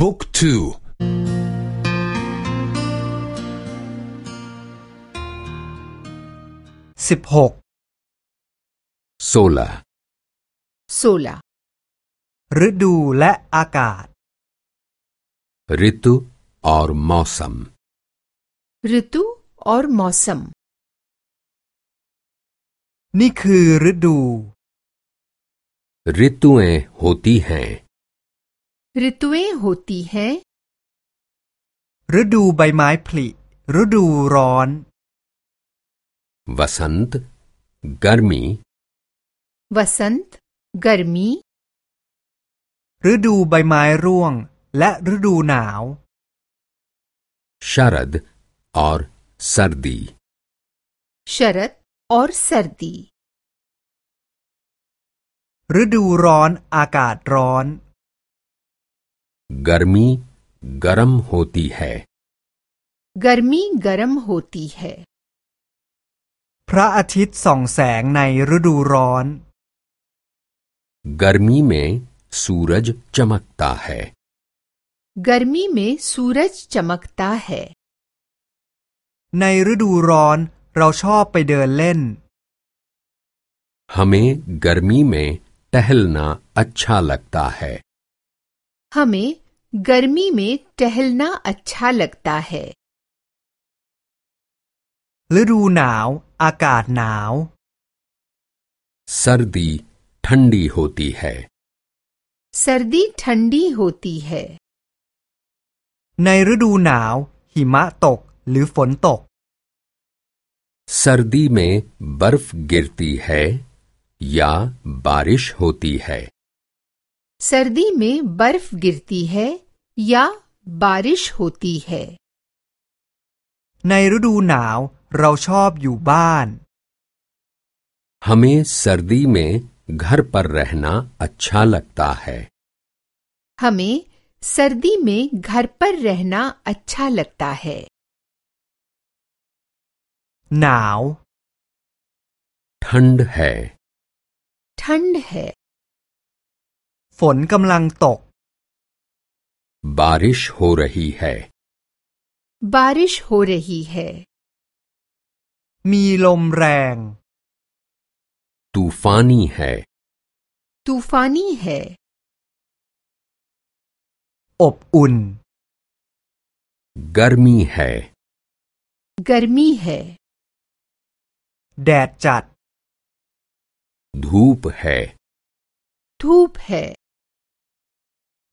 บุ๊กทูสิบหก โซลา सोलह ฤดูและอากาศ ऋतु और मौसम ऋतु और मौसम นี่คือฤดู ऋतुएं होती हैं ऋतुएं होती हैं ฤดูใบไม้ผลิฤดูร้อน वसंत गर्मी वसंत गर्मी ฤดูใบไม้ร่วง และฤดูหนาว शरद और सर्दी शरद और सर्दी ฤดูร้อนอากาศร้อน गर्मी गर्म होती है गर्मी गर्म होती है พระอาทิตย์ส่องแสงในฤดูร้อน गर्मी में सूरज चमकता है गर्मी में सूरज चमकता है ในฤดูร้อนเราชอบไปเดินเล่น हमें गर्मी में टहलना अच्छा लगता है हमें गर्मी में टहलना अच्छा लगता है ฤดูหนาว อากาศหนาว सर्दी ठंडी होती है सर्दी ठंडी होती है ในฤดูหนาว หิมะตกหรือฝนตก सर्दी में बर्फ गिरती है या बारिश होती है सर्दी में बर्फ गिरती है या बारिश होती है ในฤดูหนาว เราชอบอยู่บ้าน हमें सर्दी में घर पर रहना अच्छा लगता है हमें सर्दी में घर पर रहना अच्छा लगता है หนาว ठंड है ठंड है ฝนกำลังตก बारिश हो रही है बारिश हो रही है มีลมแรง तूफानी है तूफानी है อบอุ่น गर्मी है गर्मी है แดดจัด धूप है धूप है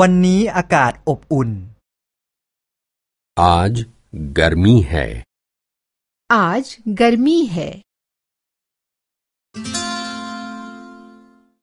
วันนี้อากาศอบอุ่น आज गर्मी है आज गर्मी है